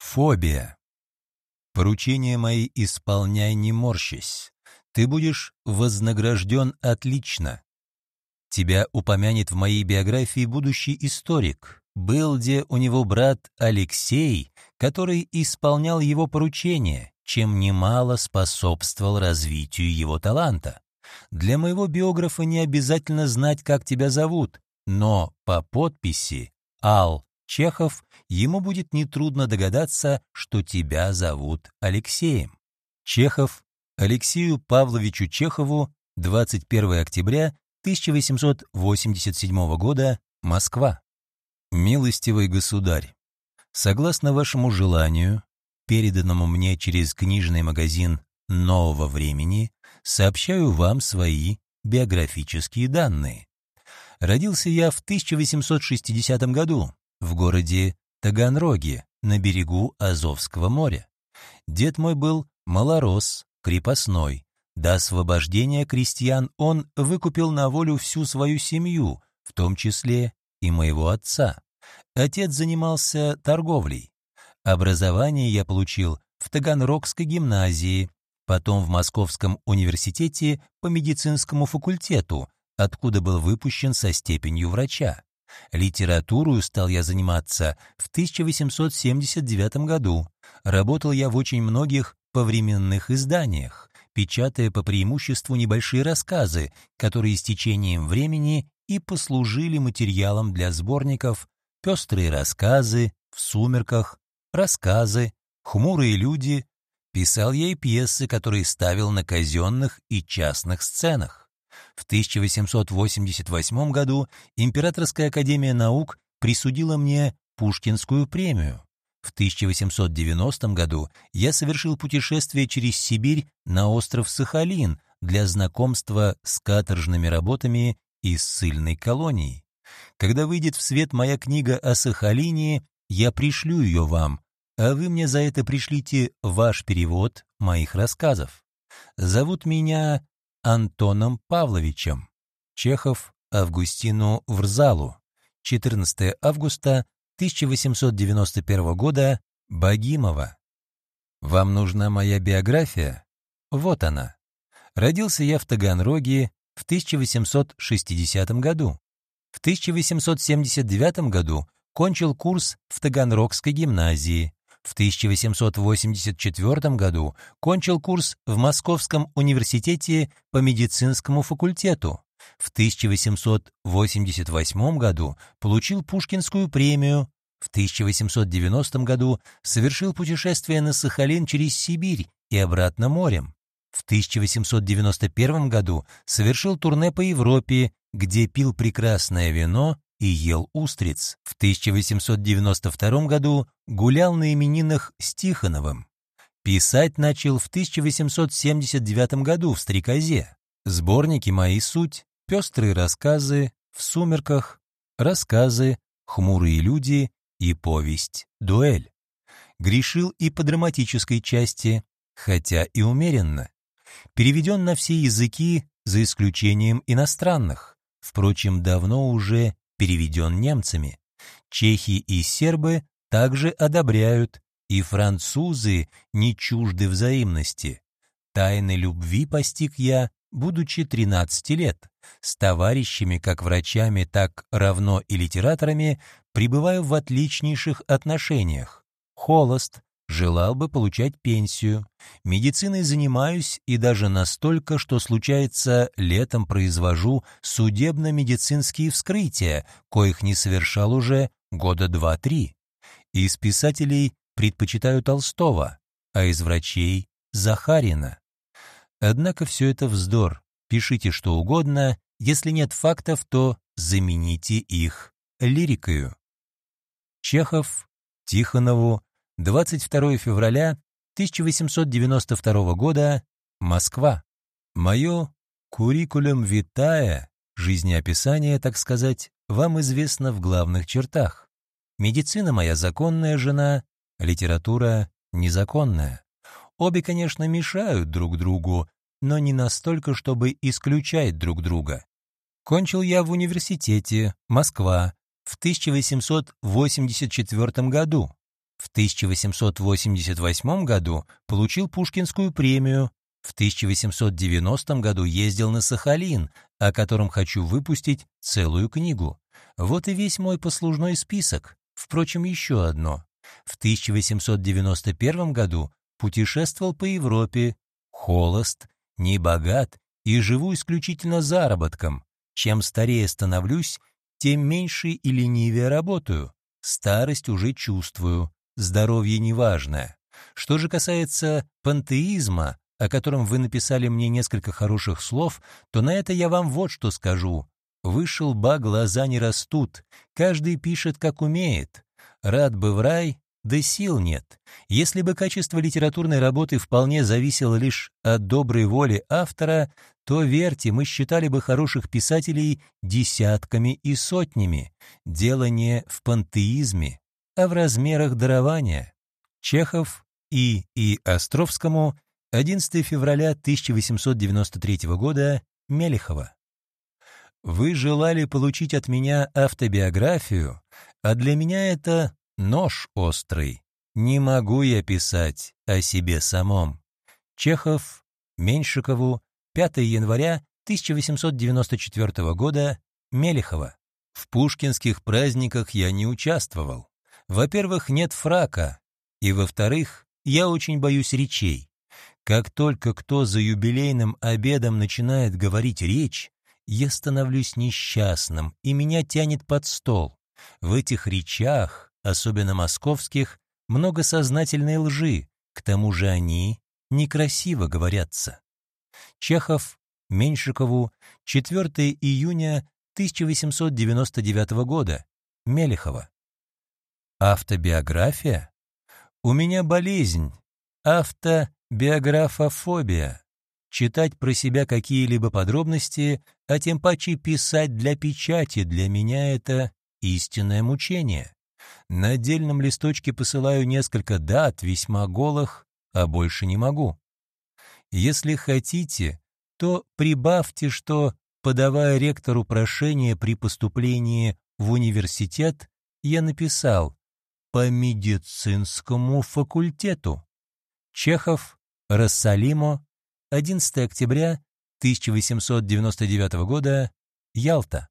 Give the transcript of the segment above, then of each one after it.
Фобия. Поручения мои исполняй, не морщись. Ты будешь вознагражден отлично. Тебя упомянет в моей биографии будущий историк. Был где у него брат Алексей, который исполнял его поручения, чем немало способствовал развитию его таланта. Для моего биографа не обязательно знать, как тебя зовут, но по подписи Ал Чехов ему будет нетрудно догадаться, что тебя зовут Алексеем. Чехов Алексею Павловичу Чехову 21 октября 1887 года, Москва. Милостивый государь, согласно вашему желанию, переданному мне через книжный магазин «Нового времени», сообщаю вам свои биографические данные. Родился я в 1860 году в городе Таганроге на берегу Азовского моря. Дед мой был малорос, крепостной. До освобождения крестьян он выкупил на волю всю свою семью, в том числе и моего отца. Отец занимался торговлей. Образование я получил в Таганрогской гимназии, потом в Московском университете по медицинскому факультету, откуда был выпущен со степенью врача. Литературою стал я заниматься в 1879 году. Работал я в очень многих повременных изданиях, печатая по преимуществу небольшие рассказы, которые с течением времени и послужили материалом для сборников «Пестрые рассказы», «В сумерках», «Рассказы», «Хмурые люди». Писал я и пьесы, которые ставил на казенных и частных сценах. В 1888 году Императорская академия наук присудила мне Пушкинскую премию. В 1890 году я совершил путешествие через Сибирь на остров Сахалин для знакомства с каторжными работами из ссыльной колонии. Когда выйдет в свет моя книга о Сахалине, я пришлю ее вам, а вы мне за это пришлите ваш перевод моих рассказов. Зовут меня Антоном Павловичем. Чехов Августину Врзалу. 14 августа 1891 года. Богимова. Вам нужна моя биография? Вот она. Родился я в Таганроге в 1860 году. В 1879 году кончил курс в Таганрогской гимназии. В 1884 году кончил курс в Московском университете по медицинскому факультету. В 1888 году получил Пушкинскую премию. В 1890 году совершил путешествие на Сахалин через Сибирь и обратно морем. В 1891 году совершил турне по Европе, где пил прекрасное вино и ел устриц. В 1892 году гулял на именинах с Тихоновым. Писать начал в 1879 году в «Стрекозе». Сборники «Мои суть», «Пестрые рассказы», «В сумерках», «Рассказы», «Хмурые люди» и повесть «Дуэль». Грешил и по драматической части, хотя и умеренно. Переведен на все языки, за исключением иностранных. Впрочем, давно уже переведен немцами. Чехи и сербы также одобряют, и французы не чужды взаимности. Тайны любви постиг я, будучи 13 лет. С товарищами, как врачами, так равно и литераторами, пребываю в отличнейших отношениях. Холост, Желал бы получать пенсию. Медициной занимаюсь и даже настолько, что случается, летом произвожу судебно-медицинские вскрытия, коих не совершал уже года два-три. Из писателей предпочитаю Толстого, а из врачей — Захарина. Однако все это вздор. Пишите что угодно, если нет фактов, то замените их лирикою. Чехов, Тихонову, 22 февраля 1892 года, Москва. Мое куррикулум витая, жизнеописание, так сказать, вам известно в главных чертах. Медицина моя законная жена, литература незаконная. Обе, конечно, мешают друг другу, но не настолько, чтобы исключать друг друга. Кончил я в университете, Москва, в 1884 году. В 1888 году получил Пушкинскую премию, в 1890 году ездил на Сахалин, о котором хочу выпустить целую книгу. Вот и весь мой послужной список. Впрочем, еще одно. В 1891 году путешествовал по Европе, холост, не богат и живу исключительно заработком. Чем старее становлюсь, тем меньше и ленивее работаю. Старость уже чувствую, здоровье неважное. Что же касается пантеизма, о котором вы написали мне несколько хороших слов, то на это я вам вот что скажу. Выше лба глаза не растут, каждый пишет, как умеет. Рад бы в рай, да сил нет. Если бы качество литературной работы вполне зависело лишь от доброй воли автора, то, верьте, мы считали бы хороших писателей десятками и сотнями. Дело не в пантеизме, а в размерах дарования. Чехов и И. Островскому 11 февраля 1893 года, Мелехова. Вы желали получить от меня автобиографию, а для меня это нож острый. Не могу я писать о себе самом. Чехов, Меньшикову, 5 января 1894 года, Мелехова. В пушкинских праздниках я не участвовал. Во-первых, нет фрака, и, во-вторых, я очень боюсь речей. Как только кто за юбилейным обедом начинает говорить речь, я становлюсь несчастным, и меня тянет под стол. В этих речах, особенно московских, много сознательной лжи, к тому же они некрасиво говорятся. Чехов, Меньшикову, 4 июня 1899 года, Мелехова. Автобиография? У меня болезнь, авто Биографофобия. Читать про себя какие-либо подробности, а тем паче писать для печати, для меня это истинное мучение. На отдельном листочке посылаю несколько дат, весьма голых, а больше не могу. Если хотите, то прибавьте, что, подавая ректору прошение при поступлении в университет, я написал «по медицинскому факультету». Чехов Рассалимо, 11 октября 1899 года, Ялта.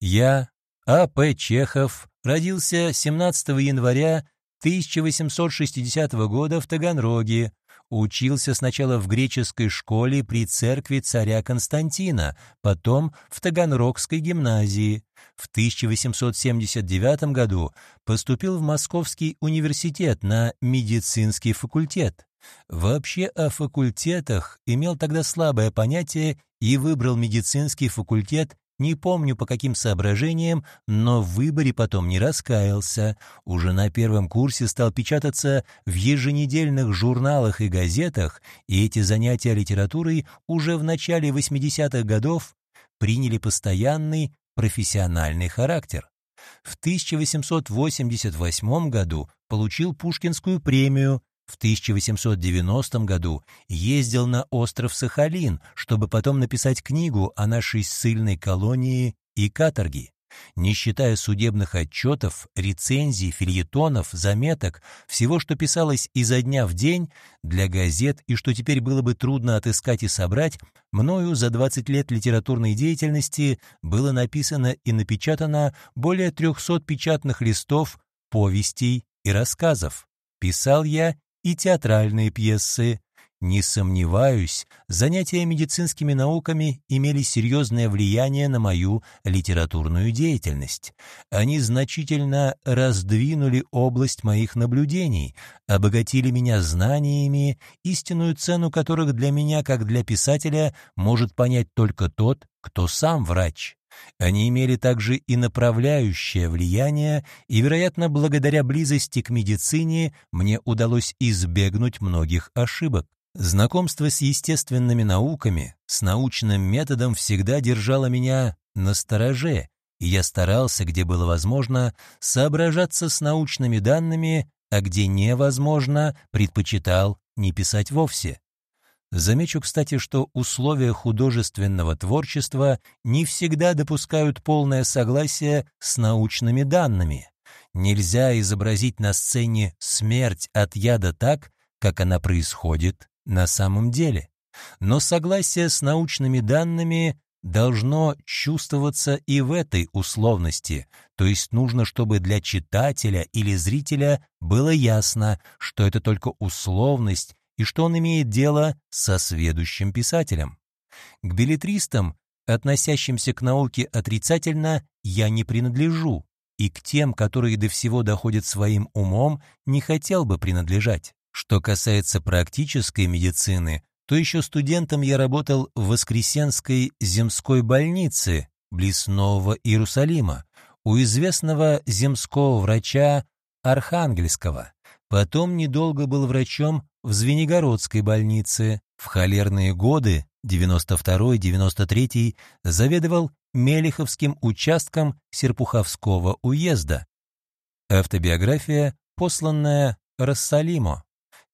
Я, А.П. Чехов, родился 17 января 1860 года в Таганроге, учился сначала в греческой школе при церкви царя Константина, потом в Таганрогской гимназии. В 1879 году поступил в Московский университет на медицинский факультет. Вообще о факультетах имел тогда слабое понятие и выбрал медицинский факультет, не помню по каким соображениям, но в выборе потом не раскаялся. Уже на первом курсе стал печататься в еженедельных журналах и газетах, и эти занятия литературой уже в начале 80-х годов приняли постоянный профессиональный характер. В 1888 году получил Пушкинскую премию, в 1890 году ездил на остров Сахалин, чтобы потом написать книгу о нашей ссыльной колонии и каторге. Не считая судебных отчетов, рецензий, фильетонов, заметок, всего, что писалось изо дня в день, для газет и что теперь было бы трудно отыскать и собрать, мною за 20 лет литературной деятельности было написано и напечатано более 300 печатных листов, повестей и рассказов. Писал я и театральные пьесы. Не сомневаюсь, занятия медицинскими науками имели серьезное влияние на мою литературную деятельность. Они значительно раздвинули область моих наблюдений, обогатили меня знаниями, истинную цену которых для меня, как для писателя, может понять только тот, кто сам врач. Они имели также и направляющее влияние, и, вероятно, благодаря близости к медицине мне удалось избегнуть многих ошибок. Знакомство с естественными науками, с научным методом всегда держало меня на стороже, и я старался, где было возможно, соображаться с научными данными, а где невозможно, предпочитал не писать вовсе. Замечу, кстати, что условия художественного творчества не всегда допускают полное согласие с научными данными. Нельзя изобразить на сцене смерть от яда так, как она происходит на самом деле. Но согласие с научными данными должно чувствоваться и в этой условности, то есть нужно, чтобы для читателя или зрителя было ясно, что это только условность и что он имеет дело со сведущим писателем. К билетристам, относящимся к науке отрицательно, я не принадлежу, и к тем, которые до всего доходят своим умом, не хотел бы принадлежать. Что касается практической медицины, то еще студентом я работал в Воскресенской земской больнице близ Нового Иерусалима у известного земского врача Архангельского. Потом недолго был врачом в Звенигородской больнице. В холерные годы, 92-93, заведовал Мелиховским участком Серпуховского уезда. Автобиография, посланная Рассалимо,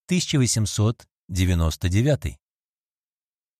1899.